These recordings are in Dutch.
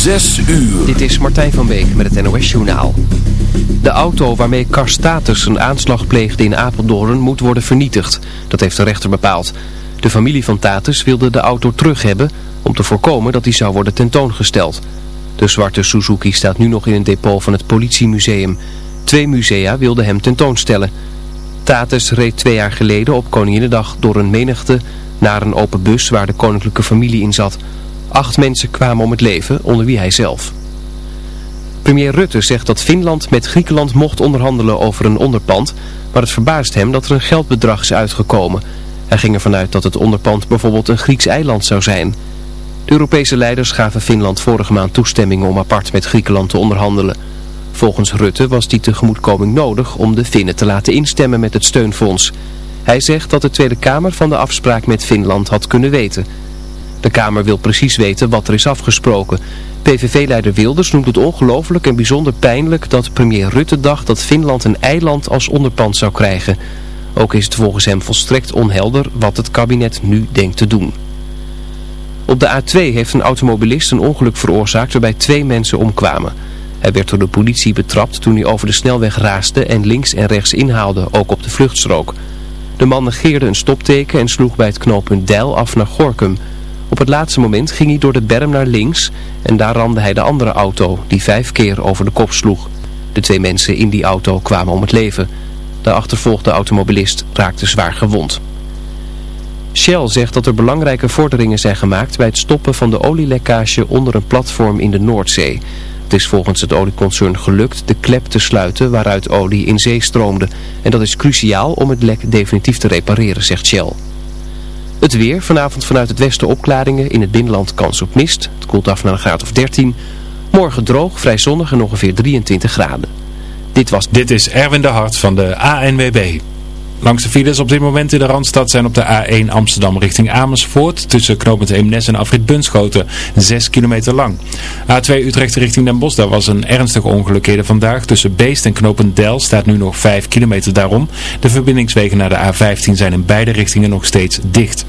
Zes uur. Dit is Martijn van Beek met het NOS Journaal. De auto waarmee Karstatus een aanslag pleegde in Apeldoorn moet worden vernietigd. Dat heeft de rechter bepaald. De familie van Tatus wilde de auto terug hebben om te voorkomen dat die zou worden tentoongesteld. De zwarte Suzuki staat nu nog in een depot van het politiemuseum. Twee musea wilden hem tentoonstellen. Tatus reed twee jaar geleden op Koninginnedag door een menigte naar een open bus waar de koninklijke familie in zat... Acht mensen kwamen om het leven, onder wie hij zelf. Premier Rutte zegt dat Finland met Griekenland mocht onderhandelen over een onderpand, maar het verbaast hem dat er een geldbedrag is uitgekomen. Hij ging ervan uit dat het onderpand bijvoorbeeld een Grieks eiland zou zijn. De Europese leiders gaven Finland vorige maand toestemming om apart met Griekenland te onderhandelen. Volgens Rutte was die tegemoetkoming nodig om de Finnen te laten instemmen met het steunfonds. Hij zegt dat de Tweede Kamer van de afspraak met Finland had kunnen weten... De Kamer wil precies weten wat er is afgesproken. PVV-leider Wilders noemt het ongelooflijk en bijzonder pijnlijk dat premier Rutte dacht dat Finland een eiland als onderpand zou krijgen. Ook is het volgens hem volstrekt onhelder wat het kabinet nu denkt te doen. Op de A2 heeft een automobilist een ongeluk veroorzaakt waarbij twee mensen omkwamen. Hij werd door de politie betrapt toen hij over de snelweg raasde en links en rechts inhaalde, ook op de vluchtstrook. De man negeerde een stopteken en sloeg bij het knooppunt Deil af naar Gorkum. Op het laatste moment ging hij door de berm naar links en daar ramde hij de andere auto die vijf keer over de kop sloeg. De twee mensen in die auto kwamen om het leven. De achtervolgde automobilist raakte zwaar gewond. Shell zegt dat er belangrijke vorderingen zijn gemaakt bij het stoppen van de olielekkage onder een platform in de Noordzee. Het is volgens het olieconcern gelukt de klep te sluiten waaruit olie in zee stroomde. En dat is cruciaal om het lek definitief te repareren, zegt Shell. Het weer, vanavond vanuit het westen opklaringen, in het binnenland kans op mist. Het koelt af naar een graad of 13. Morgen droog, vrij zonnig en ongeveer 23 graden. Dit was... Dit is Erwin de Hart van de ANWB. Langs de files op dit moment in de Randstad zijn op de A1 Amsterdam richting Amersfoort. Tussen knooppunt Eemnes en Afrit Bunschoten. 6 kilometer lang. A2 Utrecht richting Den Bosch. Daar was een ernstig ongeluk vandaag. Tussen Beest en knooppunt Del staat nu nog 5 kilometer daarom. De verbindingswegen naar de A15 zijn in beide richtingen nog steeds dicht.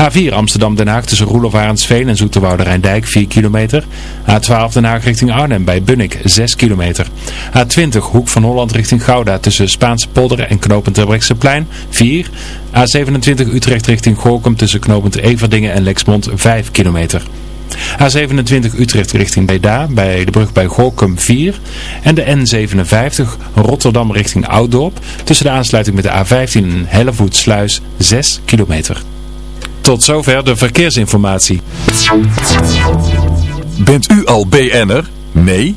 A4 Amsterdam Den Haag tussen Roelof Arendsveen en Zoeterwoude Rijndijk 4 kilometer. A12 Den Haag richting Arnhem bij Bunnik 6 kilometer. A20 Hoek van Holland richting Gouda tussen Spaanse polder en knooppunt Terbrechtseplein 4. A27 Utrecht richting Gorkum tussen knooppunt Everdingen en Lexmond 5 kilometer. A27 Utrecht richting Breda bij de brug bij Gorkum 4. En de N57 Rotterdam richting Ouddorp tussen de aansluiting met de A15 en Hellevoetsluis 6 kilometer. Tot zover de verkeersinformatie. Bent u al BN'er? Nee?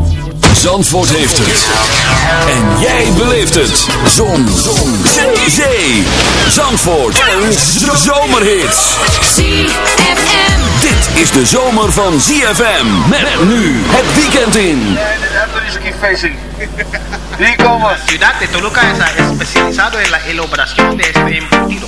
Zandvoort heeft het. En jij beleeft het. Zon. Zon. Zee. Zandvoort. En zomerhits. ZFM. Dit is de zomer van ZFM. Met nu het weekend in. Ciudad de Toluca es especializado en la elaboración de este embutido,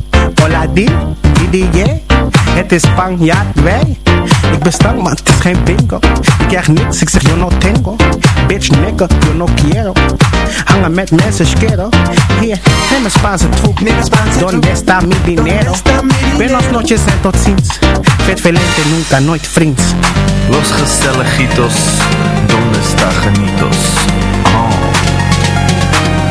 Hola di, di, di, yeah. Het is Spanjaard, wij. Ik ben stank, maar het is geen bingo. Ik krijg niks, ik zeg yo no tengo. Bitch, nigga, yo no quiero. Hangen met mensen, schero. Hier, neem een Spaanse troep. Donde está mi dinero? Buenos noches en tot ziens. Vet velente, nunca, nooit vriends. Los Gestelejitos, ¿dónde está Janitos? Oh.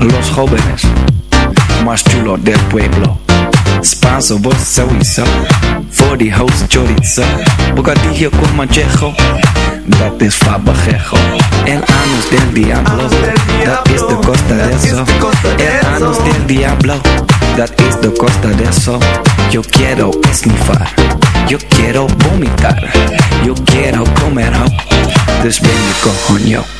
Los jóvenes más chulos del pueblo. Spanso, sowieso. Voor die host chorizo. Bocadillo con manchejo. Dat is fabajejo. El anus del diablo. Dat is de costa de eso. El anus del diablo. Dat is de costa de eso. Yo quiero esnifar. Yo quiero vomitar. Yo quiero comer ho. Dus ben.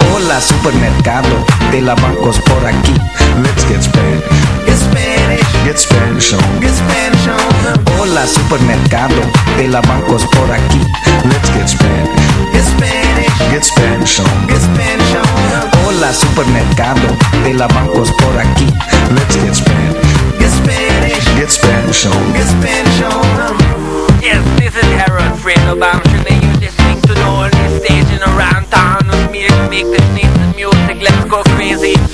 Hola, supermercado de la bancos por aquí. Let's get Spanish. Get Spanish. Get Spanish on. Get Spanish on. Hola, supermercado de la bancos por aquí. Let's get Spanish. Get Spanish. Get Spanish on. Get Spanish on. Hola, supermercado de la bancos por aquí. Let's get Spanish. Get Spanish. Get Spanish on. Get Spanish on. Yes, this is Harold Fredo. I'm sure that you're listening to the only station around town with me to make this nice music. Let's go crazy.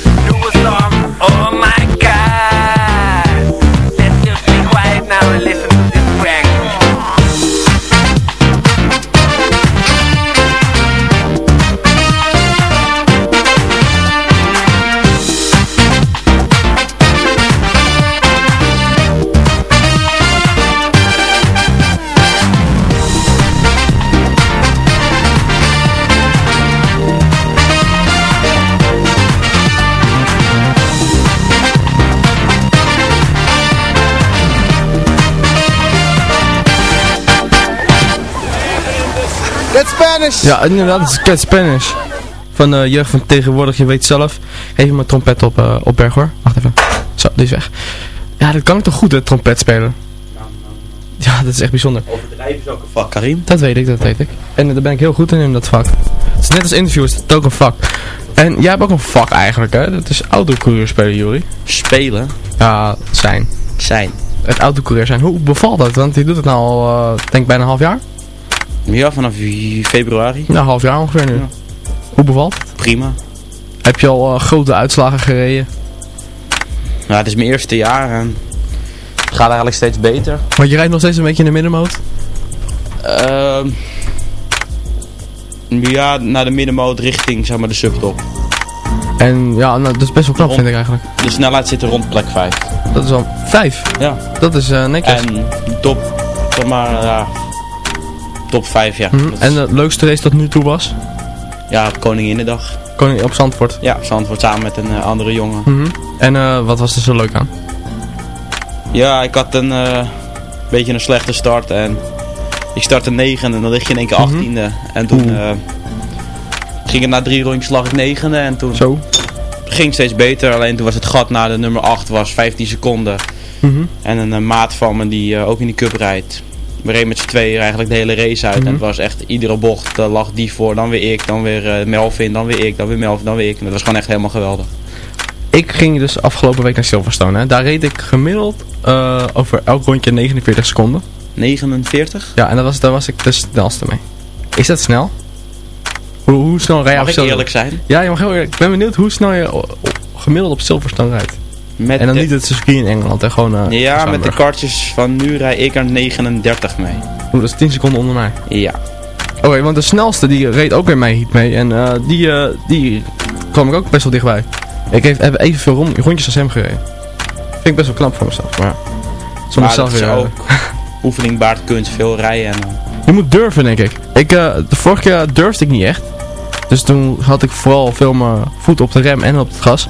Ja, inderdaad, het is Cat Spanish. Van de jeugd van tegenwoordig, je weet zelf. Even mijn trompet op, eh op berg hoor. Wacht even. Zo, die is weg. Ja, dat kan ik toch goed, hè, trompet spelen. Ja, dat is echt bijzonder. Overdrijven is ook een vak, Karim. Dat weet ik, dat weet ik. En eh, daar ben ik heel goed in, in dat vak. Het is net als interviewers, het is ook een vak. En jij hebt ook een vak eigenlijk, hè? Dat is autocoureur spelen, Juri. Spelen? Ja, zijn. Zijn. Het autocoureur zijn. Hoe bevalt dat? Want je doet het nou al, eh, denk ik, bijna een half jaar? Ja, vanaf februari. Een half jaar ongeveer nu. Hoe bevalt het? Prima. Heb je al eh, grote uitslagen gereden? Ja, het is mijn eerste jaar en het gaat eigenlijk steeds beter. Want je rijdt nog steeds een beetje in de middenmoot? Ehm ja, naar de middenmoot richting zeg maar, de subtop. En ja, nou, dat is best wel knap vind ik eigenlijk. De snelheid zit er rond plek 5. Dat is al 5? Ja. Dat is uh, netjes. En top, zeg maar, ja, top 5 ja. Mhm. En de leukste race tot nu toe was? Ja, Koninginnedag. Koning op Zandvoort? Ja, Zandvoort samen met een eh, andere jongen. Mhm. En eh, wat was er zo leuk aan? Ja, ik had een eh, beetje een slechte start en ik startte negende en dan lig je in één keer Mhm. achttiende. En toen ging het na drie rondjes lag ik negende en toen Zo. ging het steeds beter. Alleen toen was het gat naar de nummer 8 was 15 seconden. Mhm. En een maat van me die ook in die cup rijdt. We reden met z'n tweeën eigenlijk de hele race uit. Mhm. En het was echt iedere bocht, lag die voor, dan weer ik, dan weer eh, Melvin, dan weer ik, dan weer Melvin, dan weer ik. En dat was gewoon echt helemaal geweldig. Ik ging dus afgelopen week naar Silverstone. Hè. Daar reed ik gemiddeld eh, over elk rondje 49 seconden. 49? Ja, en daar was, daar was ik de snelste mee. Is dat snel? Hoe, hoe snel rij je Mag op ik eerlijk zijn? Ja, je mag heel eerlijk. Ik ben benieuwd hoe snel je gemiddeld op Silverstone rijdt. Met en dan de- niet het circuit in Engeland, hè, gewoon... eh, Ja, met de kartjes van nu rij ik er 39 mee. Dat is 10 seconden onder mij. Ja. Oké, want de snelste die reed ook weer mee heat mee. En eh, die, eh, die kwam ik ook best wel dichtbij. Ik heb, heb evenveel rom- rondjes als hem gereden. Vind ik best wel knap voor mezelf. Maar soms Maar zelf weer... ook oefening baart kunst, veel rijden en... Je moet durven, denk ik. ik de vorige keer durfde ik niet echt. Dus toen had ik vooral veel mijn voet op de rem en op het gas.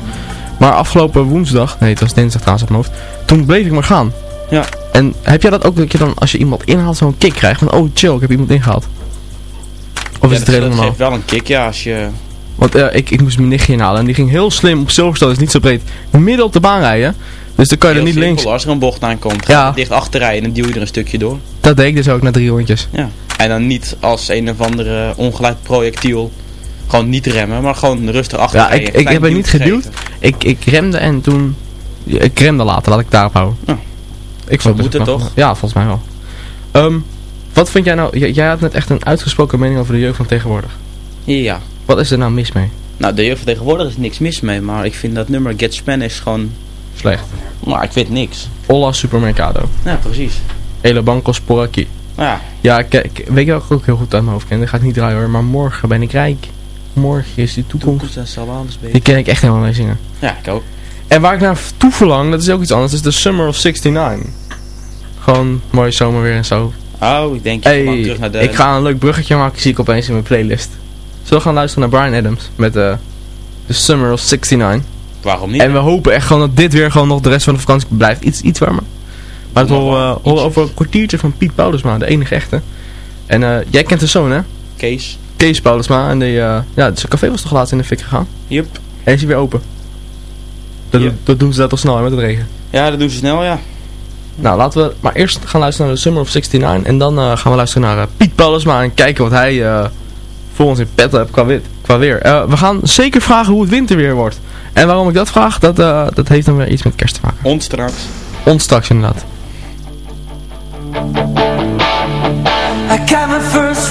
Maar afgelopen woensdag, nee het was dinsdag trouwens op mijn hoofd. Toen bleef ik maar gaan. Ja. En heb jij dat ook dat je dan als je iemand inhaalt zo'n kick krijgt? Van oh chill, ik heb iemand ingehaald. Of ja, is het redelijk dat geeft wel een kick, ja, als je... Want eh, ik, ik moest mijn nichtje inhalen en die ging heel slim op Silverstone, is niet zo breed, midden op de baan rijden. Dus dan kan je er niet simpel, links. Als er een bocht aankomt, Ja. dicht achter rijden en dan duw je er een stukje door. Dat deed ik dus ook na drie rondjes. Ja. En dan niet als een of andere ongelijk projectiel. Gewoon niet remmen, maar gewoon rustig achter Ja, ik, ik heb er niet geduwd. Ik, ik remde en toen... Ik remde later, laat ik het daarop houden. Ja. Ik Zo vond moet het toch? Ja, volgens mij wel. Ehm, wat vind jij nou... j- Jij had net echt een uitgesproken mening over de jeugd van tegenwoordig. Ja. Wat is er nou mis mee? Nou, de jeugd van tegenwoordig is niks mis mee, maar ik vind dat nummer Get Spanish gewoon... Slecht. Maar ik vind niks. Olla Supermercado. Ja, precies. Ele Bancos por aquí. Ja. Ja, kijk, weet je wat ik ook heel goed uit mijn hoofd ken? Dat ga ik niet draaien hoor, maar morgen ben ik rijk. Morgen is die toekomst. en Die ken ik echt helemaal mee zingen. Ja, ik ook. En waar ik naar toe verlang, dat is ook iets anders, is de Summer of 69. Gewoon mooi zomerweer en zo. Oh, ik denk je Hey, terug naar de... ik ga een leuk bruggetje maken, zie ik opeens in mijn playlist. Zullen we gaan luisteren naar Brian Adams met eh The Summer of 69. Waarom niet? En we hopen echt gewoon dat dit weer gewoon nog de rest van de vakantie blijft iets, iets warmer. Maar het horen over een kwartiertje van Piet Paulusma, de enige echte. En eh, jij kent de zoon hè? Kees. Kees Paulusma. En die, eh, ja, zijn café was toch laatst in de fik gegaan? Yup. En is hij weer open. Dat, dat doen ze dat al snel hè, met het regen. Ja, dat doen ze snel, ja. Nou, laten we maar eerst gaan luisteren naar de Summer of 69. En dan eh, gaan we luisteren naar eh, Piet Paulusma en kijken wat hij eh, voor ons in pet heeft qua, wit, qua weer. Eh, we gaan zeker vragen hoe het winterweer wordt. En waarom ik dat vraag, dat, eh, dat heeft dan weer iets met kerst te maken. Ons straks. Ons straks inderdaad. I got my first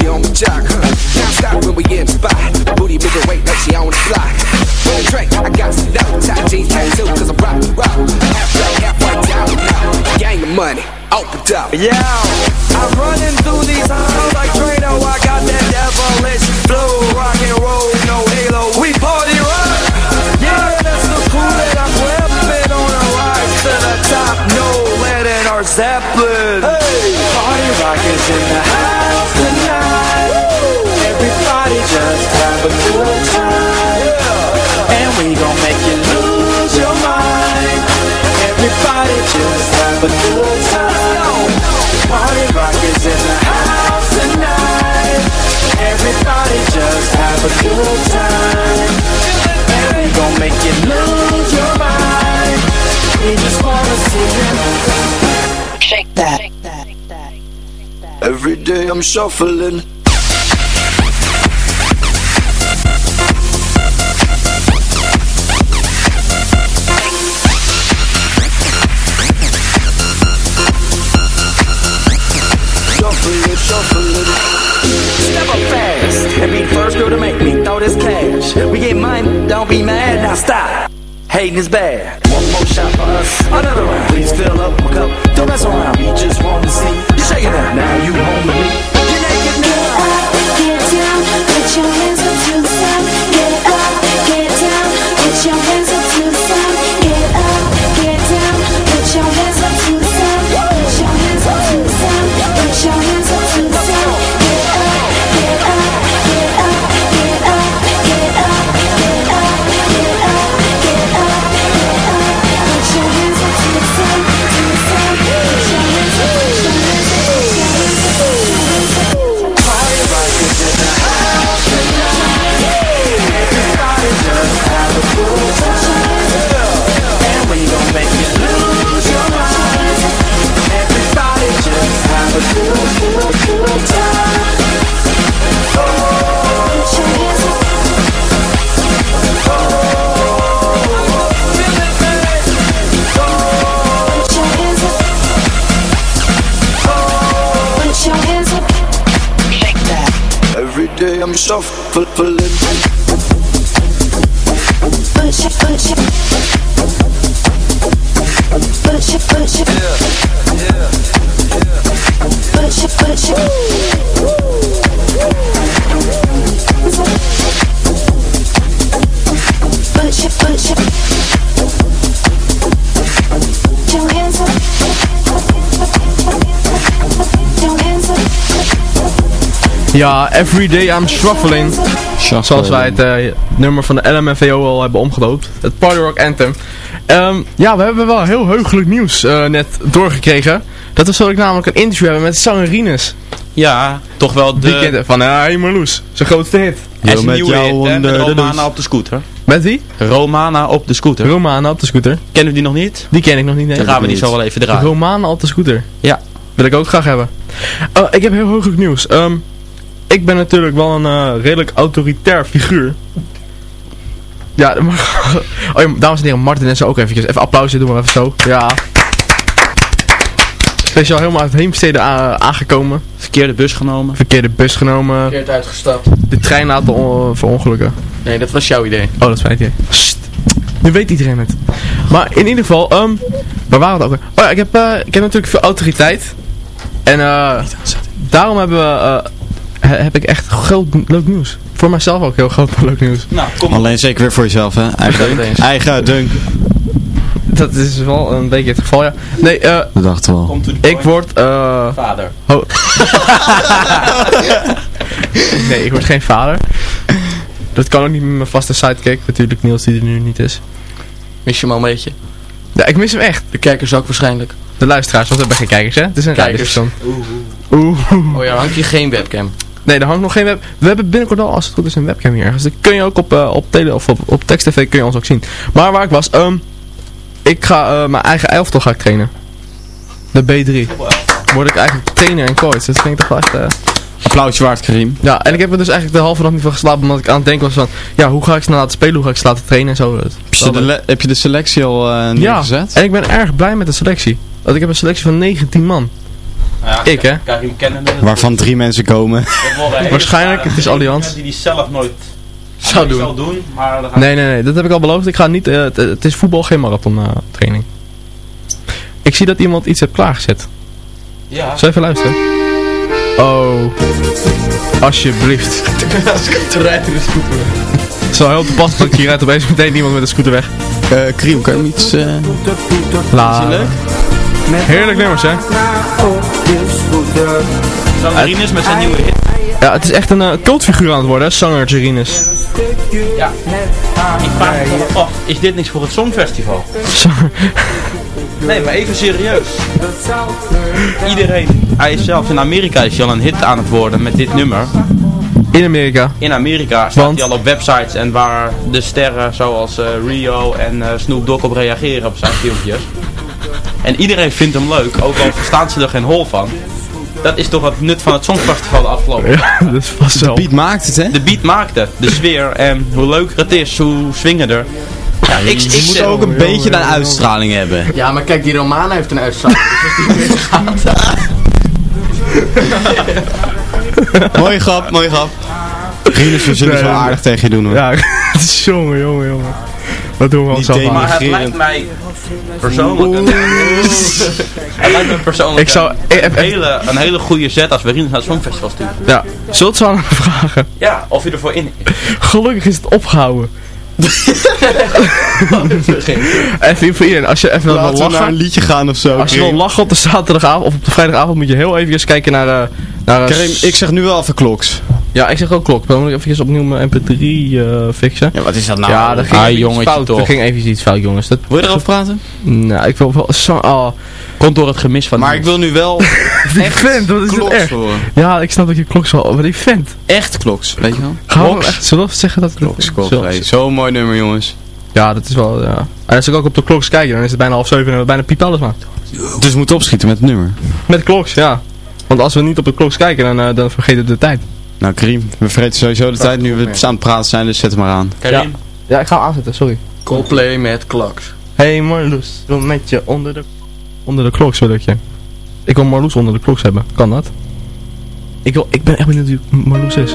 she on the jock. Huh? Can't stop when we in spot. Booty bigger weight like she on the block. Full drink, I got some low tight jeans tattoo, cause I'm rock rock. Half black, half white down now. Gang of money, open up. Yeah, this cash. We get money, don't be mad, now stop. Hating is bad. One more shot for us, another round. Please fill up my cup, don't mess around. We just want to see you shaking that. Now you home stuff for, for Ja, Everyday I'm Shuffling. Zoals wij het eh, nummer van de LMFAO al hebben omgedoopt. Het Party Rock Anthem. Ehm, ja, we hebben wel heel heugelijk nieuws eh, net doorgekregen. Dat we zo namelijk een interview hebben met Sangerines. Ja, toch wel de... van uh, Hey Marloes. Zijn grootste hit. Hij is een nieuwe hit, hè, met Romana op de scooter. Met wie? Romana op de scooter. Romana op de scooter. Kennen we die nog niet? Die ken ik nog niet. Nee. Dan gaan we die zo wel even draaien. Romana op de scooter. Ja. Wil ik ook graag hebben. Oh, ik heb heel heugelijk nieuws. Ehm, ik ben natuurlijk wel een eh, redelijk autoritair figuur. Ja, dat mag- oh, ja, dames en heren, Martin en zo ook eventjes. Even applausje, doen we even zo. Ja. Speciaal helemaal uit Heemstede aangekomen. Verkeerde bus genomen. Verkeerde bus genomen. Verkeerd uitgestapt. De trein laten on- verongelukken. Nee, dat was jouw idee. Oh, dat is mijn idee. Sst. Nu weet iedereen het. Maar in ieder geval, ehm waar waren we het ook? Oh ja, ik heb, eh, ik heb natuurlijk veel autoriteit. En eh daarom hebben we, eh, heb ik echt groot leuk nieuws. Voor mijzelf ook heel groot leuk nieuws. Nou, kom Alleen zeker weer voor jezelf, hè? Eigen dunk. eens. Eigen dunk. Dat is wel een beetje het geval, ja. Nee, eh, Dat dachten we al. Kom to the ik word, eh... Vader. nee, ik word geen vader. Dat kan ook niet met mijn vaste sidekick, natuurlijk Niels die er nu niet is. Mis je hem al een beetje? Ja, ik mis hem echt. De kijkers ook waarschijnlijk. De luisteraars, want we hebben geen kijkers, hè? Het is een Kijkers. radiopersoon. Oeh. Oh ja, hangt hier geen webcam. Nee, er hangt nog geen web. We hebben binnenkort al, als het goed is, een webcam hier ergens. Dat kun je ook op, eh, op tele of op, op tekst tv kun je ons ook zien. Maar waar ik was, ehm ik ga eh, mijn eigen elftal ga ik trainen. De B3. Word ik eigenlijk trainer en coach. Dat vind ik toch wel echt... eh, Applausje waard, Karim. Ja, en ik heb er dus eigenlijk de halve nacht niet van geslapen, omdat ik aan het denken was van, ja, hoe ga ik ze nou laten spelen, hoe ga ik ze laten trainen en zo. Heb je de, heb je de selectie al eh, ja, neergezet? en ik ben erg blij met de selectie. Want ik heb een selectie van 19 man. Ja, Ik, hè? Karim. Waarvan drie mensen komen. Waarschijnlijk, het is Allianz. Die die zelf nooit Zou doen. zal doen. Maar dan gaat Nee, nee, nee, dat heb ik al beloofd. Ik ga niet, eh, het, het is voetbal, geen marathon eh, training. Ik zie dat iemand iets heeft klaargezet. Ja. Zal even luisteren? Oh. Alsjeblieft. Te rijdt in de scooter. Het is wel heel toepasselijk dat ik hier rijdt opeens meteen iemand met een scooter weg. Eh Karim, kan je hem iets... eh La. Is hij leuk? Heerlijk nummers, hè? Sangerines met zijn nieuwe hit. Ja, het is echt een eh, cultfiguur aan het worden, hè, zanger. Ja. Ik vraag me af, is dit niks voor het Songfestival? Zanger. Nee, maar even serieus. Iedereen, hij is zelf in Amerika is hij al een hit aan het worden met dit nummer. In Amerika. In Amerika staat Want? hij al op websites en waar de sterren zoals eh, Rio en eh, Snoop Dogg op reageren op zijn filmpjes. En iedereen vindt hem leuk, ook al verstaan ze er geen hol van. Dat is toch het nut van het Songfestival de afgelopen Ja, dat is vast De wel. beat maakt het, hè? De beat maakt het, de sfeer en hoe leuker het is, hoe swingender. Ja, ik, ik, Je moet ook een beetje een uitstraling hebben. Ja, maar kijk, die Romana heeft een uitstraling. Dus als die gaat. mooie grap, mooie grap. Rinus, we zullen Nee, zo nee. aardig tegen je doen, hoor. Ja, het is jongen, jongen, jongen. Dat doen we al thema. vaak. Maar het lijkt mij persoonlijk een, het lijkt me persoonlijk Ik zou- een, heb echt- hele, een hele goede zet als we Rinus naar het Songfestival sturen. Ja, zult ze aan hem vragen. Ja, of je ervoor in Gelukkig is het opgehouden. even voor iedereen, als je even wil Laten we naar lachen, een liedje gaan of zo. als je wil lachen op de zaterdagavond of op de vrijdagavond moet je heel even kijken naar, eh naar eh, Karim, ik zeg nu wel even kloks. Ja, ik zeg ook klok. Dan moet ik even opnieuw mijn mp3 eh, fixen. Ja, wat is dat nou? ja, dat ging Ah, even iets fout. toch. Er ging even iets fout, jongens. Dat, Wil je erover praten? nou, ik wil wel zo... Oh, Komt door het gemis van Maar ik wil nu wel die vent, wat is kloks echt? Ja, ik snap dat je kloks wel... Maar die vent. Echt kloks, weet je wel? Gaan we Kloks. echt... Zullen we zeggen dat... Kloks, kloks. Hey, Zo'n mooi nummer, jongens. Ja, dat is wel... Ja. En als ik ook op de kloks kijk, dan is het bijna half zeven en we hebben bijna piep alles maar. Dus we moeten opschieten met het nummer. Met kloks, ja. Want als we niet op de kloks kijken, dan, eh, dan vergeten we de tijd. Nou, Karim, we vergeten sowieso de tijd nu we aan het praten zijn, dus zet hem maar aan. Karim, Ja, ik ga hem aanzetten, sorry. Coldplay met Clocks. Hey Marloes, wil met je onder de... Onder de kloks wil ik je. Ik wil Marloes onder de kloks hebben. Kan dat? Ik, wil, ik ben echt benieuwd wie Marloes is.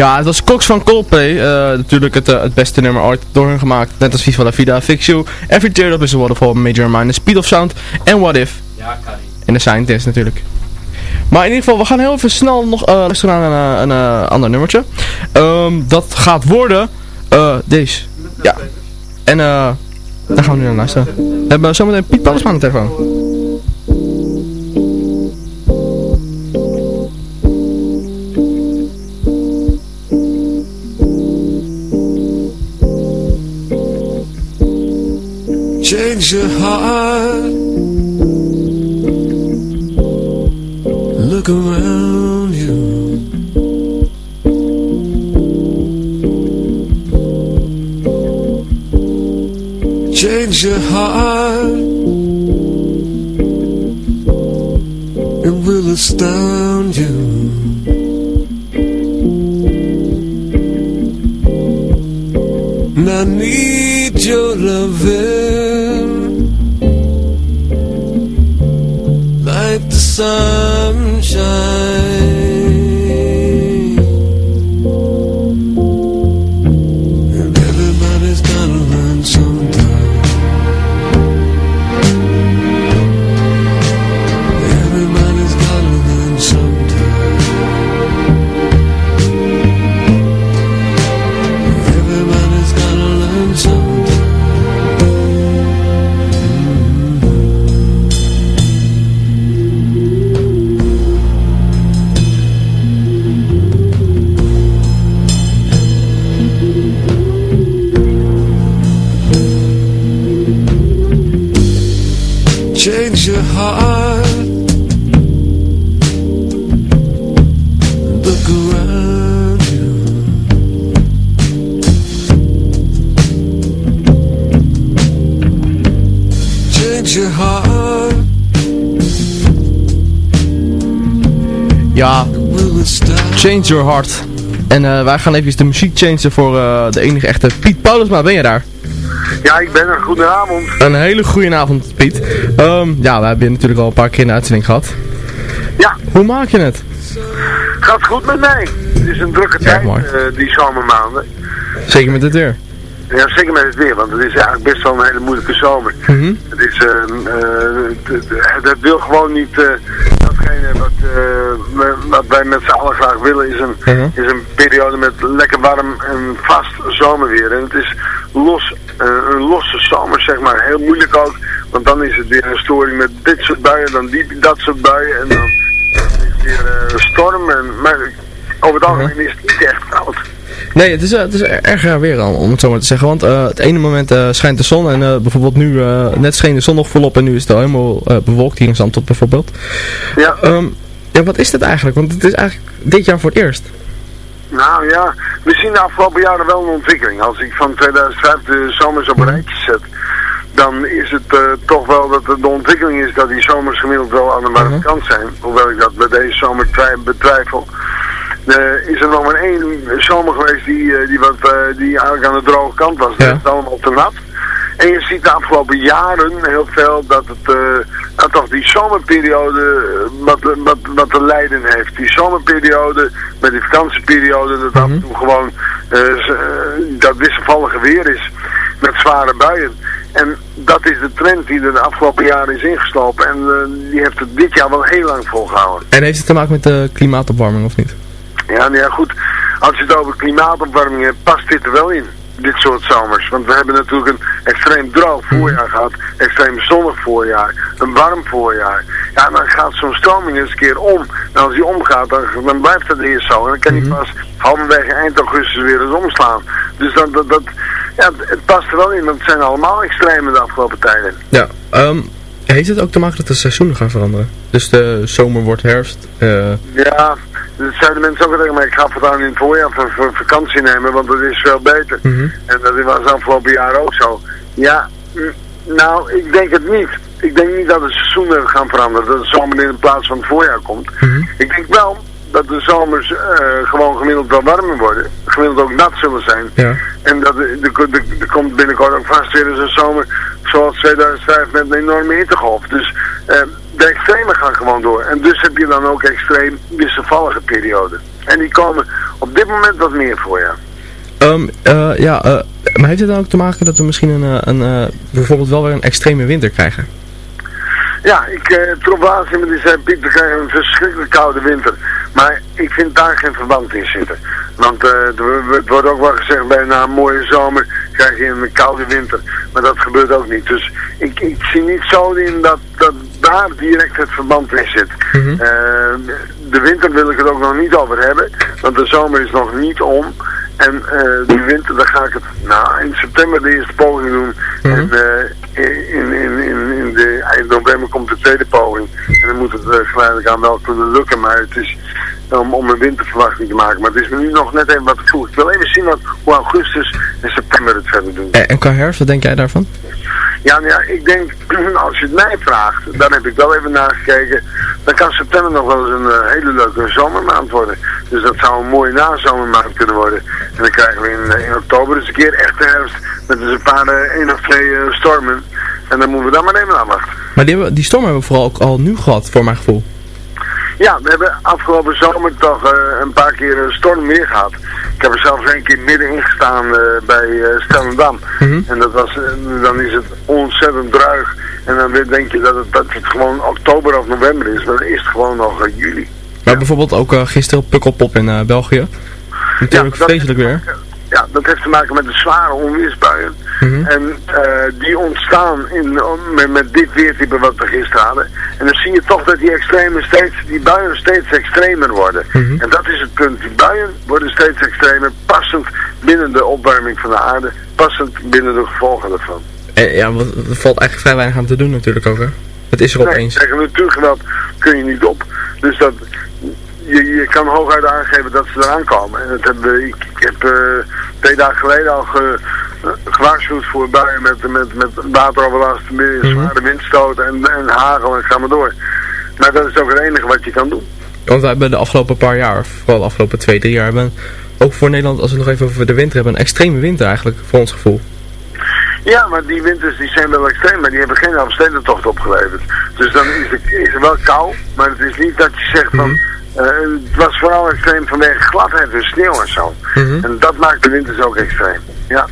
Ja, het was Cox van Coldplay. eh, natuurlijk het, eh, het beste nummer ooit door hun gemaakt. Net als Viva la Vida, Fix You, Every Teardrop is a Waterfall, Major Minor, Speed of Sound en What If. Ja, kan En de Scientist natuurlijk. Maar in ieder geval, we gaan heel even snel nog eh luisteren naar een, een ander nummertje. Ehm, dat gaat worden deze. Ja. En eh daar gaan we nu naar luisteren. We hebben zometeen Piet Pallisman aan de telefoon. Your heart. Your Heart. En eh, wij gaan even de muziek changen voor eh, de enige echte Piet Paulusma. Ben je daar? Ja, ik ben er. Goedenavond. Een hele goede avond, Piet. Ehm, ja, we hebben natuurlijk al een paar keer de uitzending gehad. Ja. Hoe maak je het? Gaat goed met mij. Het is een drukke tijd, eh, die zomermaanden. Zeker met dit weer. Ja, zeker met het weer, want het is eigenlijk best wel een hele moeilijke zomer. Mhm. Het is, eh, eh, het- het- het wil gewoon niet, eh, datgene wat, eh, we- wat wij met z'n allen graag willen, is een, Mhm. is een periode met lekker warm en vast zomerweer. En het is los, eh, een losse zomer, zeg maar, heel moeilijk ook, want dan is het weer een storing met dit soort buien, dan die, dat soort buien, en dan is het weer eh, storm. En, maar over het algemeen is het niet echt koud. Nee, het is, eh, het is er- erg raar weer al, om het zo maar te zeggen. Want eh, het ene moment eh, schijnt de zon en eh, bijvoorbeeld nu, eh, net scheen de zon nog volop en nu is het al helemaal eh, bewolkt hier in Zandtot bijvoorbeeld. Ja. Ehm, ja, wat is dit eigenlijk? Want het is eigenlijk dit jaar voor het eerst. Nou ja, we zien de afgelopen jaren wel een ontwikkeling. Als ik van 2005 de zomers op een rijtje zet, dan is het eh, toch wel dat de, ontwikkeling is dat die zomers gemiddeld wel aan de warme kant zijn. Hoewel ik dat bij deze zomer twi- betwijfel. Eh, is er nog maar één zomer geweest die, eh, die, wat, die eigenlijk aan de droge kant was. Dat is allemaal te nat. En je ziet de afgelopen jaren heel veel dat het, dat toch die zomerperiode eh, wat, wat, wat te lijden heeft. Die zomerperiode met die vakantieperiode, dat af en toe gewoon eh, eh, dat wisselvallige weer is met zware buien. En dat is de trend die er de afgelopen jaren is ingeslopen. En die heeft het dit jaar wel heel lang volgehouden. En heeft het te maken met de klimaatopwarming of niet? Ja, nou ja, goed. Als je het over klimaatopwarming hebt, past dit er wel in. Dit soort zomers. Want we hebben natuurlijk een extreem droog voorjaar gehad. Extreem zonnig voorjaar. Een warm voorjaar. Ja, dan gaat zo'n stroming eens een keer om. En als die omgaat, dan, dan blijft het eerst zo. En dan kan die pas halverwege eind augustus weer eens omslaan. Dus dat, dat, dat, ja, het, past er wel in. Want het zijn allemaal extreme de afgelopen tijden. Ja, ehm, heeft het ook te maken dat de seizoenen gaan veranderen? Dus de zomer wordt herfst. eh, Ja, dat zeiden mensen ook tegen mij. Ik ga voortaan in het voorjaar voor, voor vakantie nemen, want dat is veel beter. mhm. En dat was afgelopen jaar ook zo. Ja, nou, ik denk het niet. Ik denk niet dat de seizoenen gaan veranderen. Dat de zomer in plaats van het voorjaar komt. Ik denk wel dat de zomers eh, gewoon gemiddeld wel warmer worden. Gemiddeld ook nat zullen zijn. Ja. En dat er komt binnenkort ook vast weer eens een zomer zoals 2005 met een enorme hittegolf. Dus eh, de extreme gaan gewoon door. En dus heb je dan ook extreem wisselvallige perioden. En die komen op dit moment wat meer voor, ja. Ehm, eh, ja, eh, maar heeft het dan ook te maken dat we misschien een, eh, een, bijvoorbeeld wel weer een extreme winter krijgen? Ja, ik laatst iemand die zei, Piet, we krijgen een verschrikkelijk koude winter. Maar ik vind daar geen verband in zitten. Want het wordt ook wel gezegd, bij na een mooie zomer krijg je een koude winter. Maar dat gebeurt ook niet. Dus ik, ik zie niet zo in dat, dat daar direct het verband in zit. Mhm. Eh, de winter wil ik het ook nog niet over hebben. Want de zomer is nog niet om. En eh de winter, daar ga ik het nou, in september de eerste poging doen. En eh, in, in, in, in de, eind november komt de tweede poging. En dan moet het eh, geleidelijk aan wel kunnen lukken. Maar het is om, om een winterverwachting te maken. Maar het is me nu nog net even wat te vroeg. Ik wil even zien wat, hoe augustus en september het verder doen. En, en qua herfst, wat denk jij daarvan? Ja, ja, ik denk, als je het mij vraagt, dan heb ik wel even nagekeken, dan kan september nog wel eens een eh, hele leuke zomermaand worden. Dus dat zou een mooie nazomermaand kunnen worden. En dan krijgen we in, eh, in oktober dus een keer echte herfst, met dus een paar, eh, één of twee stormen. En dan moeten we dan maar even afwachten. Maar die, hebben, die storm hebben we vooral ook al nu gehad, voor mijn gevoel. Ja, we hebben afgelopen zomer toch eh, een paar keer een storm weer gehad. Ik heb er zelfs één keer middenin gestaan eh, bij eh Stellendam. En dat was, dan is het ontzettend druig. En dan denk je dat het, dat het gewoon oktober of november is. Maar dan is het gewoon nog juli. Maar bijvoorbeeld ook gisteren op Pukkelpop in België. Natuurlijk dat- vreselijk weer. Ja, dat heeft te maken met de zware onweersbuien. Mhm. En eh, die ontstaan in, met, met dit weertype wat we gisteren hadden. En dan zie je toch dat die, extreme steeds, die buien steeds extremer worden. Mhm. En dat is het punt. Die buien worden steeds extremer, passend binnen de opwarming van de aarde, passend binnen de gevolgen ervan. En, ja, want er valt eigenlijk vrij weinig aan te doen natuurlijk ook, hè? Het is er Nee, opeens. tegen natuurgeweld kun je niet op. Dus dat, je, je kan hooguit aangeven dat ze eraan komen. En dat hebben we, ik, ik heb eh, twee dagen geleden al ge, eh, gewaarschuwd voor buien met, met, met wateroverlast, zware windstoten en, en hagel en ga maar door. Maar dat is ook het enige wat je kan doen. Want we hebben de afgelopen paar jaar, vooral de afgelopen twee, drie jaar, hebben ook voor Nederland, als we het nog even over de winter hebben, een extreme winter eigenlijk, voor ons gevoel. Ja, maar die winters die zijn wel extreem, maar die hebben geen Elfstedentocht opgeleverd. Dus dan is het, is het wel kou, maar het is niet dat je zegt van... eh, het was vooral extreem vanwege gladheid en sneeuw en zo. Mhm. En dat maakt de winters ook extreem. Ja.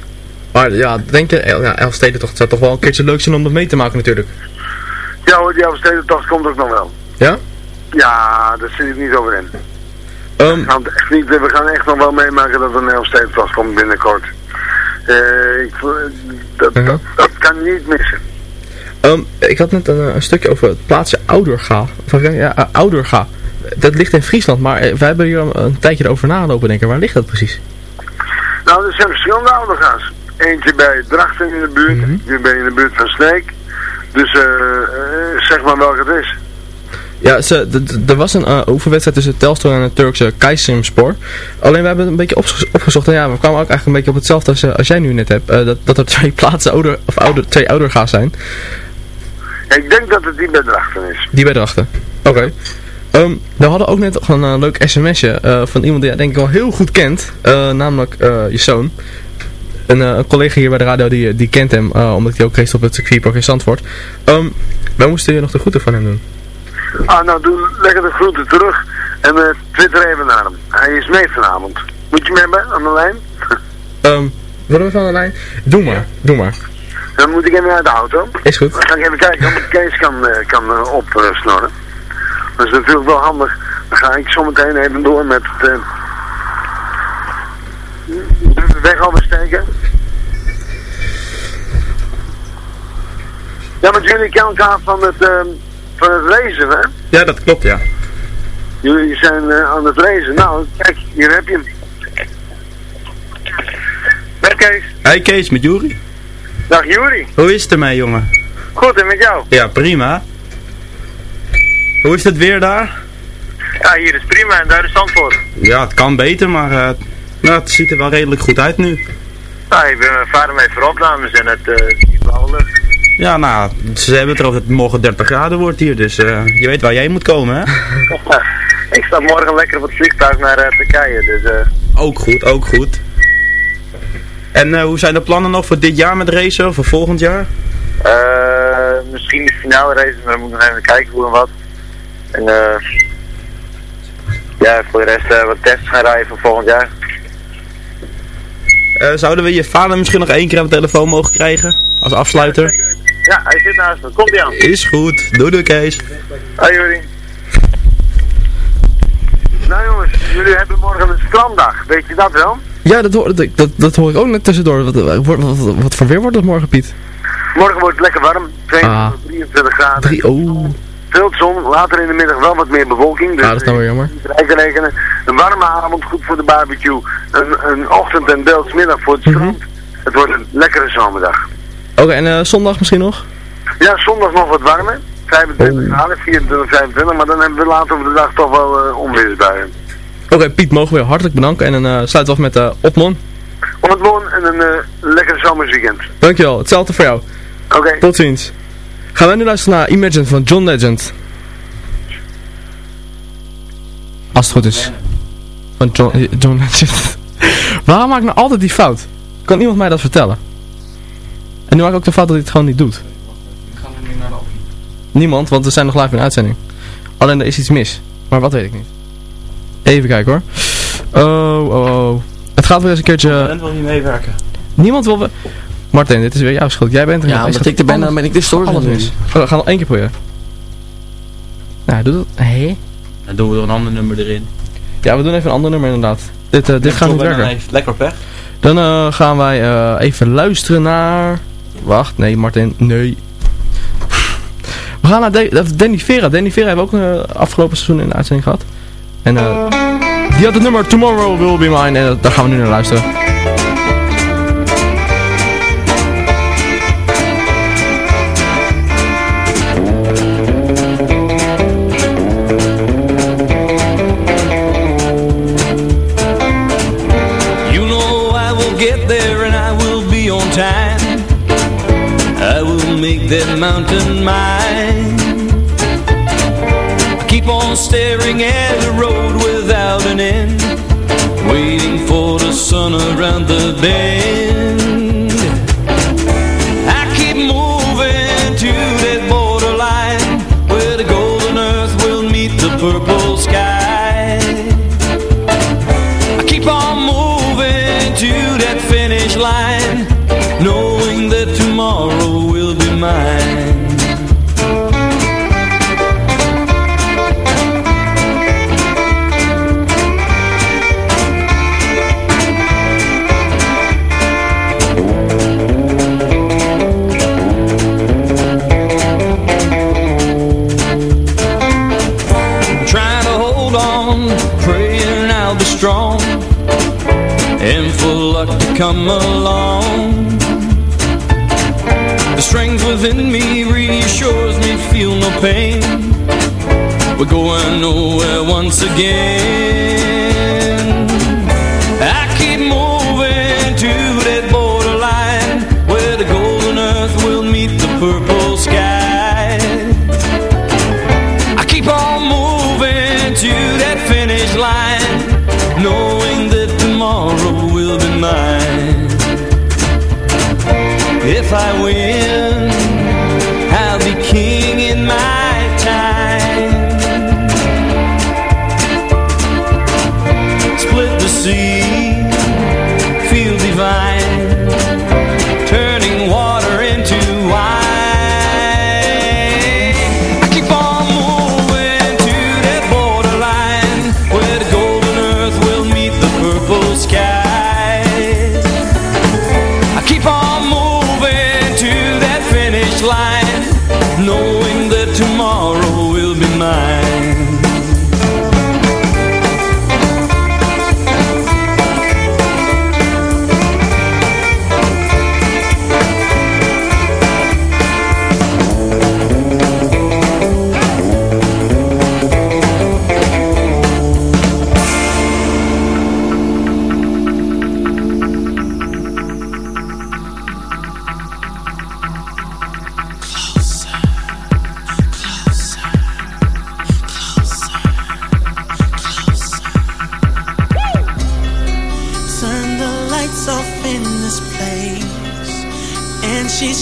Maar ja, denk je, ja, Elfstedentocht zou toch wel een keertje leuk zijn om dat mee te maken natuurlijk. Ja hoor, die Elfstedentocht komt ook nog wel. Ja? Ja, daar zit ik niet over in. Ehm, we, gaan echt niet, we gaan echt nog wel meemaken dat er een Elfstedentocht komt binnenkort. Eh, ik, dat, dat, dat kan niet missen. Ehm, ik had net een, eh, een stukje over het plaatsje Ouderga. Of, ja, eh, Ouderga. Dat ligt in Friesland, maar eh, wij hebben hier een, een tijdje erover nagelopen denken. Waar ligt dat precies? Nou, er zijn verschillende ouderga's. Eentje bij Drachten in de buurt, nu ben je in de buurt van Sneek. Dus eh, eh, zeg maar welke het is. Ja, ze, er was een eh, oefenwedstrijd tussen Telstar en het Turkse Kaisimspor. Alleen we hebben het een beetje opgezocht en ja, we kwamen ook eigenlijk een beetje op hetzelfde als, als jij nu net hebt. dat, dat er twee plaatsen ouder, of ouder, twee ouderga's zijn. Ik denk dat het die bij Drachten is. Die bij erachter. Oké. Ehm, we hadden ook net nog een leuk sms'je eh, van iemand die jij denk ik wel heel goed kent. eh, namelijk eh, je zoon. Een, een collega hier bij de radio die, die kent hem, omdat hij ook race op het circuitpark in Zandvoort. Ehm wij moesten hier nog de groeten van hem doen. Ah, nou doe lekker de groeten terug en twitter even naar hem. Hij is mee vanavond. Moet je hem hebben aan de lijn? Ehm willen we van de lijn? Doe maar, doe maar. Dan moet ik even uit de auto. Is goed. Dan ga ik even kijken of ik Kees kan, kan opsnorren. Dat is natuurlijk wel handig. Dan ga ik zometeen even door met het, eh, de weg oversteken. Ja, maar jullie kennen elkaar van het, eh, van het lezen, hè? Ja, dat klopt, ja. Jullie zijn eh, aan het lezen. Nou, kijk, hier heb je hem. Met Kees. Hey Kees, met Juri. Dag Juri. Hoe is het ermee, jongen? Goed, en met jou? Ja, prima. Hoe is het weer daar? Ja, hier is prima en daar is Zandvoort. Ja, het kan beter, maar eh, nou, het ziet er wel redelijk goed uit nu. Nou, ik ben mijn vader mee voor opnames en het uh, blauwe lucht. Ja, nou, ze hebben het erover dat het morgen 30 graden wordt hier, dus eh, je weet waar jij moet komen, hè? ik sta morgen lekker op het vliegtuig naar Turkije, dus... Ook goed, ook goed. En hoe zijn de plannen nog voor dit jaar met racen, of voor volgend jaar? Misschien de finale race, maar dan moet ik nog even kijken hoe en wat. En eh Ja, voor de rest eh, wat tests gaan rijden voor volgend jaar. Eh, zouden we je vader misschien nog één keer aan de telefoon mogen krijgen? Als afsluiter? Ja, hij zit naast me. Komt hij aan? Is goed. Doei doei Kees. Hoi Juri. Nou jongens, jullie hebben morgen een stranddag. Weet je dat wel? Ja, dat hoor, dat, dat, dat hoor ik ook net tussendoor. Wat, wat, wat, wat voor weer wordt het morgen, Piet? Morgen wordt het lekker warm. 22, Ah. 23 graden. Drie, oh. Veel zon, later in de middag wel wat meer bewolking. Dus Ah, dat is nou weer jammer. rekenen. Een warme avond, goed voor de barbecue. Een, een ochtend en deels middag voor het Mhm. strand. Het wordt een lekkere zomerdag. Oké, en eh, zondag misschien nog? Ja, zondag nog wat warmer. 25 graden, 24, 25. Maar dan hebben we later op de dag toch wel eh onweersbuien. Oké, Piet, mogen we je hartelijk bedanken. En dan eh, sluiten we af met uh, Opmon. Woon en een eh lekker zomersweekend. Dankjewel, hetzelfde voor jou. Oké. Tot ziens. Gaan wij nu luisteren naar Imagine van John Legend. Als het goed is. Van John, eh, John Legend. Waarom maak ik nou altijd die fout? Kan iemand mij dat vertellen? En nu maak ik ook de fout dat hij het gewoon niet doet. Niemand, want we zijn nog live in uitzending. Alleen er is iets mis. Maar wat weet ik niet. Even kijken hoor. Oh, oh, oh. Het gaat weer eens een keertje... En wil niet meewerken. Niemand wil... Martin, dit is weer jouw schuld. Jij bent er Ja, omdat Hij ik er ben, dan ben ik de story Alles doen. mis. We gaan nog één keer proberen. Nou, doe dat. Hé? Dan doen we er een ander nummer erin. Ja, we doen even een ander nummer inderdaad. Dit, eh, dit gaat niet werken. lekker pech. Dan eh, gaan wij eh, even luisteren naar... Wacht, nee Martin, nee. We gaan naar eh, Danny Vera. Danny Vera hebben we ook afgelopen seizoen in de uitzending gehad. En eh, die had het nummer Tomorrow Will Be Mine. En daar gaan we nu naar luisteren. That mountain mine. I keep on staring at the road without an end, waiting for the sun around the bend. I keep moving to that borderline where the golden earth will meet the purple sky. I keep on moving to that finish line, mine. Once again.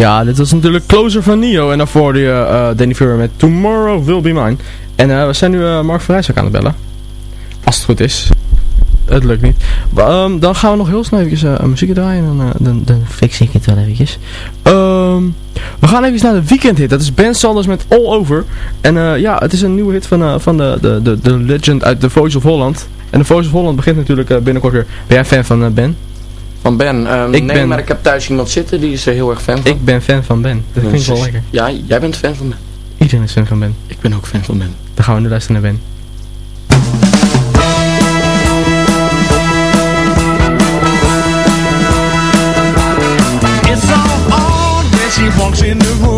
Ja, dit was natuurlijk Closer van Nio. En daarvoor hoorde je eh, Danny Fury met Tomorrow Will Be Mine. En eh, we zijn nu eh, Mark van Rijswijk aan het bellen. Als het goed is. Het lukt niet. Ehm, dan gaan we nog heel snel even uh, muziek draaien. En dan, dan, fix ik het wel eventjes. Ehm, we gaan even naar de weekendhit. Dat is Ben Sanders met All Over. En ja, het is een nieuwe hit van, van de, de, de, de legend uit The Voice of Holland. En The Voice of Holland begint natuurlijk binnenkort weer. Ben jij fan van Ben? Van Ben? Ehm, Ik nee, ben- maar ik heb thuis iemand zitten die is er heel erg fan van. Ik ben fan van Ben. Dat vind ik wel lekker. Ja, jij bent fan van Ben. Iedereen is fan van Ben. Ik ben ook fan van Ben. Dan gaan we nu luisteren naar Ben. It's all on when she walks in the room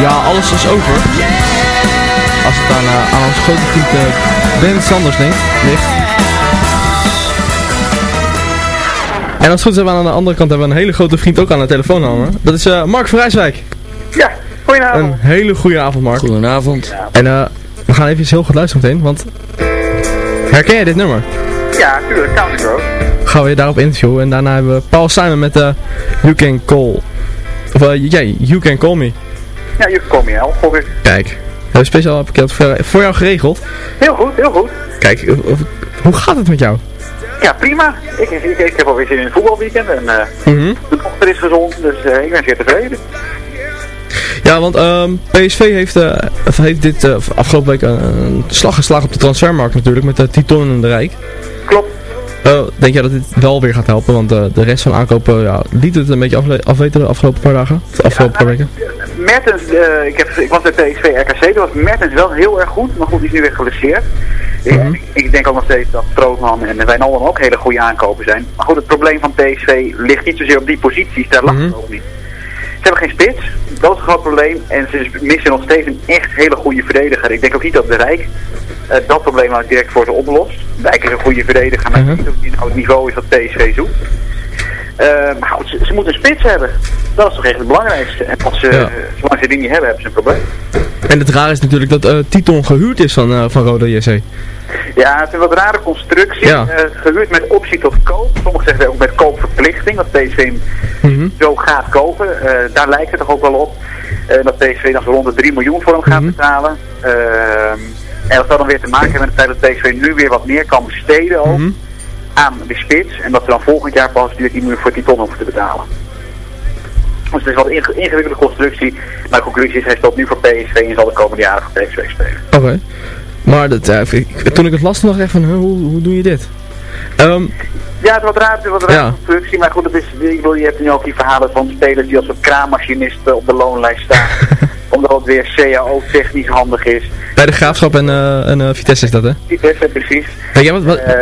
Ja, alles is over. Als het aan, eh, aan onze grote vriend eh, Ben Sanders denkt, ligt. En als het goed is hebben we aan de andere kant hebben we een hele grote vriend ook aan de telefoon hangen. Dat is eh, Mark van Rijswijk. Ja, goedenavond. Een hele goede avond Mark. Goedenavond. En eh, we gaan even heel goed luisteren meteen, want... Herken jij dit nummer? Ja, tuurlijk, County Road. Gaan we je daarop interviewen en daarna hebben we Paul Simon met eh You Can Call. Of eh, jij, You Can Call Me. Ja, je helpen, hoor ik. Kijk, hebben we speciaal heb ik dat voor, voor jou geregeld. Heel goed, heel goed. Kijk, eh, hoe gaat het met jou? Ja, prima. Ik, ik, ik heb alweer zin in het voetbalweekend en eh Mhm. de dochter is gezond, dus eh, ik ben zeer tevreden. Ja, want ehm, PSV heeft, heeft dit afgelopen week een, een slag geslagen op de transfermarkt natuurlijk met de 10 ton in de Rijk. Klopt. Denk jij dat dit wel weer gaat helpen? Want de rest van aankopen ja, liet het een beetje afweten de afgelopen paar dagen? De afgelopen paar weken? Mertens, eh, ik, heb, ik was bij PSV RKC, toen was Mertens wel heel erg goed, maar goed, die is nu weer geblesseerd. Mhm. ik, ik denk ook nog steeds dat Strootman en Wijnaldum ook hele goede aankopen zijn. Maar goed, het probleem van PSV ligt niet zozeer op die posities, daar lag het ook niet. Ze hebben geen spits, dat is een groot probleem. En ze missen nog steeds een echt hele goede verdediger. Ik denk ook niet dat de Rijk eh, dat probleem nou direct voor ze oplost. Rijk is een goede verdediger, maar ik weet niet of die nou het niveau is dat PSV zoekt. Eh, maar goed, ze, ze moeten een spits hebben. Dat is toch echt het belangrijkste. En als ze, Ja. zolang ze die niet hebben, hebben ze een probleem. En het raar is natuurlijk dat eh Titon gehuurd is van, eh, van Roda JC. Ja, het is een wat rare constructie. Ja. Eh, gehuurd met optie tot koop. Sommigen zeggen ook met koopverplichting. Dat PSV hem Mhm. zo gaat kopen. Eh, daar lijkt het toch ook wel op. Eh, dat PSV dan zo rond de 3 miljoen voor hem gaat Mhm. betalen. Ehm, en dat zal dan weer te maken hebben met het feit dat PSV nu weer wat meer kan besteden ook Mhm. Aan de spits. En dat ze dan volgend jaar pas die 10 miljoen voor die ton hoeven te betalen. Dus het is wel een inge- ingewikkelde constructie. Maar de conclusie is, hij speelt nu voor PSV en zal de komende jaren voor PSV spelen. Oké. Maar dat, eh, ik, toen ik het las, dacht ik van, hoe, hoe doe je dit? Ehm, Ja, het is wat raar, het is wat raar Ja. constructie, maar goed, het is, ik bedoel, je hebt nu ook die verhalen van spelers die als een kraammachinisten op de loonlijst staan. omdat het weer CAO technisch handig is. bij de Graafschap en, eh, en eh, Vitesse is dat, hè? Vitesse, precies. Weet jij wat, wat, Eh,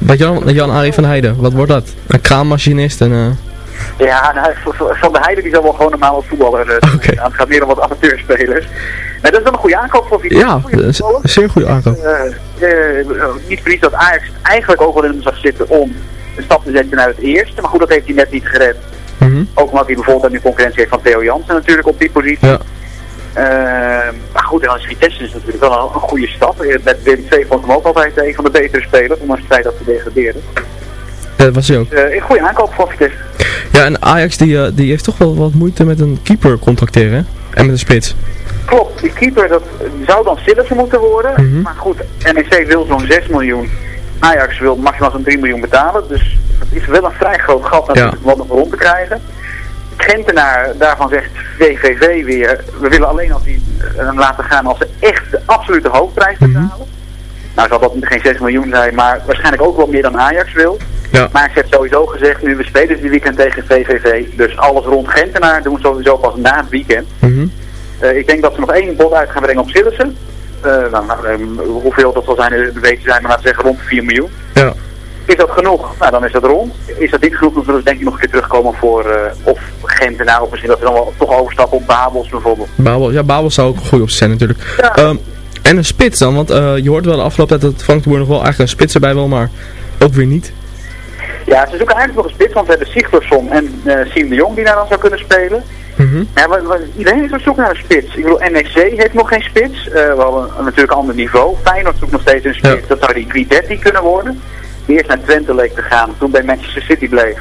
wat Jan, Jan-Arie van Heijden, wat wordt dat? Een kraammachinist en... eh ja, nou, Van de Heide die zal wel gewoon normaal als voetballer uh, Het gaat meer om wat amateurspelers. Maar dat is wel een goede aankoop voor Vitesse. ja, een zeer goede aankoop. Eh, eh, niet verlies dat Ajax eigenlijk ook wel in hem zag zitten om een stap te zetten naar het eerste. Maar goed, dat heeft hij net niet gered. Mhm. Ook omdat hij bijvoorbeeld aan de concurrentie heeft van Theo Jansen natuurlijk op die positie. Ja. Eh, maar goed, en als Vitesse is natuurlijk wel een, een goede stap. Eh, Met Willem II vond ik hem ook altijd een van de betere spelers, ondanks het feit dat ze degradeerden. Dat was hij ook. Dus, eh, een goede aankoop voor Vitesse. Ja, en Ajax die, eh, die heeft toch wel wat moeite met een keeper contracteren, hè? En met een spits. Klopt, die keeper dat zou dan Sillissen moeten worden. Mhm. Maar goed, NEC wil zo'n 6 miljoen. Ajax wil maximaal zo'n 3 miljoen betalen. Dus dat is wel een vrij groot gat natuurlijk om wat nog rond te krijgen. Gentenaar, daarvan zegt VVV weer, we willen alleen als die hem laten gaan als ze echt de absolute hoofdprijs betalen. Nou zal dat geen 6 miljoen zijn, maar waarschijnlijk ook wel meer dan Ajax wil. Ja. Maar ze heeft sowieso gezegd, nu we spelen dit weekend tegen VVV, dus alles rond Gentenaar doen we sowieso pas na het weekend. Mhm. Eh, ik denk dat ze nog één bod uit gaan brengen op Sillissen. Eh, nou, nou, ehm, hoeveel dat zal zijn, eh, weten zijn, maar laten we zeggen rond de 4 miljoen. Ja. Is dat genoeg? Nou, dan is dat rond. Is dat niet genoeg, dan zullen denk ik nog een keer terugkomen voor uh, of Gentenaar, of misschien dat ze dan wel toch overstappen op Babels bijvoorbeeld. Babel, ja, Babel zou ook een goede optie zijn natuurlijk. Ehm, en een spits dan, want eh, je hoort wel de afgelopen tijd dat Frank de Boer nog wel eigenlijk een spits erbij wil, maar ook weer niet. Ja, ze zoeken eigenlijk nog een spits, want we hebben Sigtorsson en uh, Siem de Jong die daar dan zou kunnen spelen. Mhm. Ja, maar, maar iedereen is op zoek naar een spits. Ik bedoel, NEC heeft nog geen spits. Uh, wel een, een, natuurlijk een ander niveau. Feyenoord zoekt nog steeds een spits. Dat zou die Guidetti kunnen worden. Die eerst naar Twente leek te gaan, toen bij Manchester City bleef.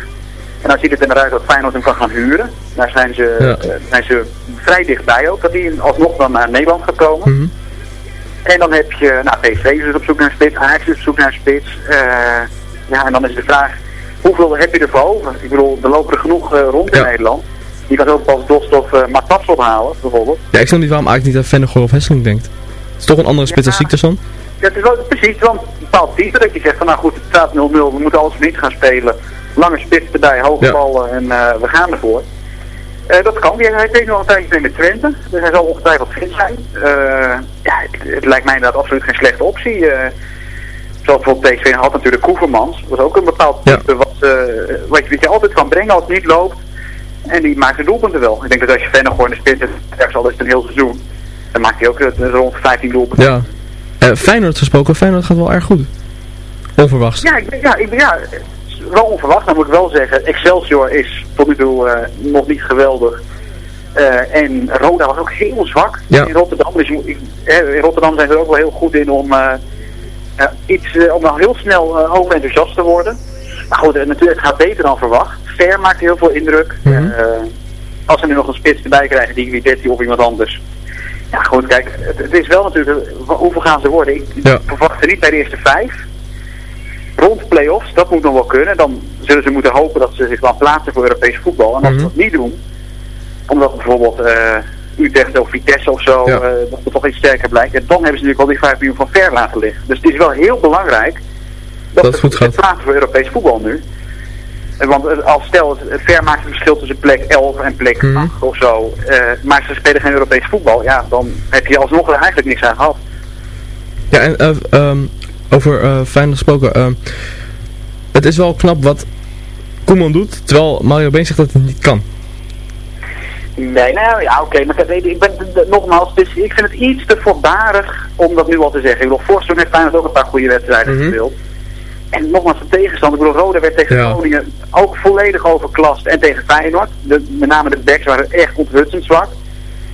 En dan ziet het er naar uit dat Feyenoord hem kan gaan huren. Daar zijn ze, Ja. uh, zijn ze vrij dichtbij ook, dat hij alsnog dan naar Nederland gaat komen. Mhm. En dan heb je, nou PSV is dus op zoek naar spits, Ajax is op zoek naar spits. Uh, ja, en dan is de vraag, hoeveel heb je ervoor over? Ik bedoel, er lopen er genoeg uh, rond in Nederland. Je kan ook pas Dost of uh, Matas ophalen, bijvoorbeeld. Ja, ik snap niet waarom eigenlijk niet aan Vennegoor of Hesseling denkt. Het is toch een andere spits Ja. als Ziekterson? Ja, is wel precies wel een bepaald type dat je zegt van nou goed, het staat 0-0, we moeten alles niet gaan spelen. Lange spits erbij, hoge Ja. ballen en uh, we gaan ervoor. Uh, dat kan. Hij heeft nog een tijdje met Twente, dus hij zal ongetwijfeld fit zijn. Uh, ja, het, het, lijkt mij inderdaad absoluut geen slechte optie. Uh, zoals bijvoorbeeld PSV had natuurlijk Koevermans. Dat is ook een bepaald type wat, wat, je, wat je altijd kan brengen als het niet loopt. En die maakt de doelpunten wel. Ik denk dat als je Vennegoor in de spits hebt, ergens al is het een heel seizoen, dan maakt hij ook eh, rond 15 doelpunten. Ja. Eh Feyenoord gesproken, Feyenoord gaat wel erg goed. Onverwachts. Ja, ik ja, ik ja, wel onverwacht, dan moet ik wel zeggen. Excelsior is tot nu toe eh, nog niet geweldig. Eh, en Roda was ook heel zwak Ja. in Rotterdam. Dus je in Rotterdam zijn ze er ook wel heel goed in om, iets, om dan heel snel uh, over enthousiast te worden. Maar goed, natuurlijk, het gaat beter dan verwacht. Ver maakt heel veel indruk. Mhm. Als ze nu nog een spits erbij krijgen, die Guidetti of iemand anders. Ja goed, kijk, het, het is wel natuurlijk, eh, hoeveel gaan ze worden? Ik Ja. verwacht er niet bij de eerste vijf. Rond play-offs, dat moet nog wel kunnen. Dan zullen ze moeten hopen dat ze zich dan plaatsen voor Europees voetbal. En als ze dat niet doen, omdat bijvoorbeeld eh, Utrecht of Vitesse of zo, Ja. dat het toch iets sterker blijkt. En dan hebben ze natuurlijk al die 5 miljoen van ver laten liggen. Dus het is wel heel belangrijk dat, Dat het goed gaat. plaatsen voor Europees voetbal nu. Want eh, als stel, het, ver maakt het verschil tussen plek 11 en plek 8 of zo. eh, maar ze spelen geen Europees voetbal. Ja, dan heb je alsnog er eigenlijk niks aan gehad. Ja, en eh, ehm, over Feyenoord gesproken. ehm, het is wel knap wat Koeman doet, terwijl Mario Been zegt dat het niet kan. Nee, nou ja, oké. maar ik ben, nogmaals, is, ik vind het iets te voorbarig om dat nu al te zeggen. Ik bedoel, seizoen heeft Feyenoord ook een paar goede wedstrijden gespeeld. En nogmaals, de tegenstander, ik bedoel, Roda werd tegen Ja. Groningen ook volledig overklast. En tegen Feyenoord, de, met name de backs waren echt onthutsend zwak.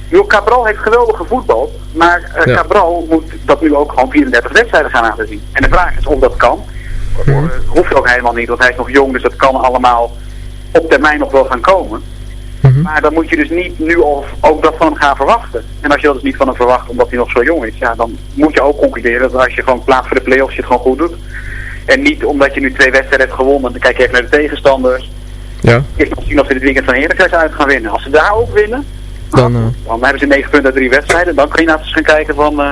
Bedoel, Cabral heeft geweldig gevoetbald, maar eh, Ja. Cabral moet dat nu ook gewoon 34 wedstrijden gaan laten zien. En de vraag is of dat kan. Mhm. Eh, hoeft ook helemaal niet, want hij is nog jong, dus dat kan allemaal op termijn nog wel gaan komen. Mhm. Maar dan moet je dus niet nu al ook dat van hem gaan verwachten. En als je dat dus niet van hem verwacht omdat hij nog zo jong is, ja, dan moet je ook concluderen dat als je gewoon plaats voor de play-offs je het gewoon goed doet. En niet omdat je nu twee wedstrijden hebt gewonnen, dan kijk je even naar de tegenstanders. Ja. Nog zien of ze dit weekend van Heracles uit gaan winnen. Als ze daar ook winnen, Dan, eh, dan hebben ze 9 punten uit drie wedstrijden. Dan kun je nou eens gaan kijken van, eh,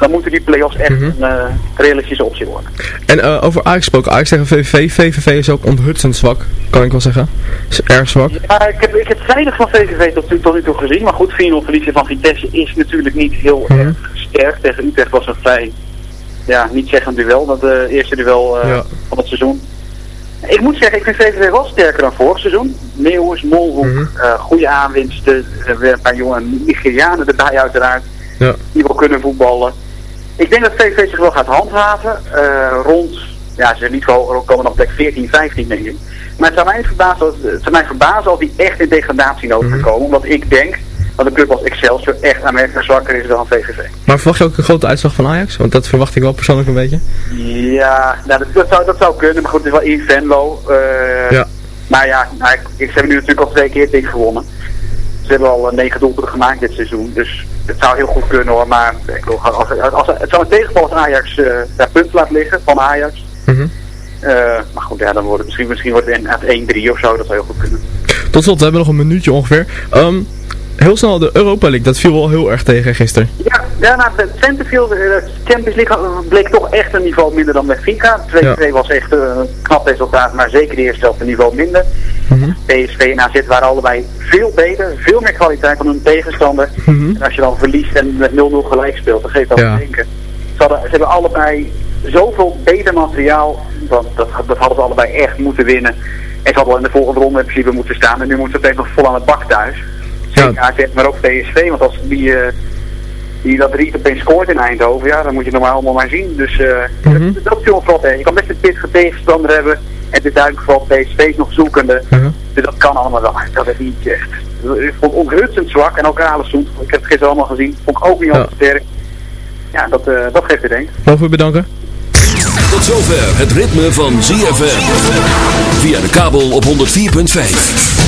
dan moeten die play-offs echt Mhm. een eh, realistische optie worden. En eh, over Ajax gesproken, Ajax tegen VVV. VVV is ook onthutsend zwak, kan ik wel zeggen. Is erg zwak. Ja, ik heb, ik heb weinig van VVV tot, nu- tot nu toe gezien. Maar goed, 4-0 verliezen van Vitesse is natuurlijk niet heel Mhm. erg sterk. Tegen Utrecht was een vrij, ja, niet zeggend duel. Dat eh, eerste duel eh, Ja. van het seizoen. Ik moet zeggen, ik vind VVV wel sterker dan vorig seizoen. Meeuwis, Molhoek, Mhm. eh, goede aanwinsten. Er weer een paar jonge Nigerianen erbij uiteraard. Ja. Die wel kunnen voetballen. Ik denk dat VVV zich wel gaat handhaven. rond, ja, ze zijn niet wel komen op plek 14, 15 denk ik. Maar het zou mij verbazen als, het zou mij verbazen als die echt in degradatienood Mhm. gaan komen. Omdat ik denk dat een club als Excelsior echt aanmerkelijk zwakker is dan VVV. Maar verwacht je ook een grote uitslag van Ajax? Want dat verwacht ik wel persoonlijk een beetje. Ja, nou, dat, dat, zou, dat zou kunnen. Maar goed, het is wel in Venlo. eh, Ja. Maar ja, nou, ik, ik, ze hebben nu natuurlijk al twee keer dik gewonnen. Ze hebben al eh, negen doelpunten gemaakt dit seizoen. Dus het zou heel goed kunnen hoor. Maar ik bedoel, als, als, als, het zou een tegenval als Ajax eh daar punt laat liggen van Ajax. Eh, maar goed, ja, dan wordt het misschien, misschien wordt het inderdaad 1-3 of zo. Dat zou heel goed kunnen. Tot slot, we hebben nog een minuutje ongeveer. Ehm, heel snel de Europa League, dat viel wel heel erg tegen gisteren. Ja, de Centerfield, eh, de Champions League bleek toch echt een niveau minder dan Benfica. 2-2 was echt een knap resultaat, maar zeker de eerste helft een niveau minder. Mhm. PSV en AZ waren allebei veel beter, veel meer kwaliteit dan hun tegenstander. Mhm. En als je dan verliest en met 0-0 gelijk speelt, dan geeft dat Ja. te denken. Ze, hadden, ze hebben allebei zoveel beter materiaal, want dat, dat hadden ze allebei echt moeten winnen. En ze hadden al in de volgende ronde in principe moeten staan en nu moeten ze opeens nog vol aan het bak thuis. Zeker AZ, maar ook PSV, want als die... eh, die dat Riet opeens scoort in Eindhoven, ja, dan moet je het normaal allemaal maar zien. Dus eh Mhm. dat, vooral tegen. Je kan best een pittige tegenstander hebben. En is duidelijk vooral PSV is nog zoekende. Mhm. Dus dat kan allemaal wel. Dat is niet echt. Ik vond het onthutsend zwak. En ook Alessoet, ik heb het gisteren allemaal gezien, vond ik ook niet Ja. al te sterk. Ja, dat, eh, dat geeft denken. Mogen we bedanken? Tot zover het ritme van ZFM. Via de kabel op 104.5.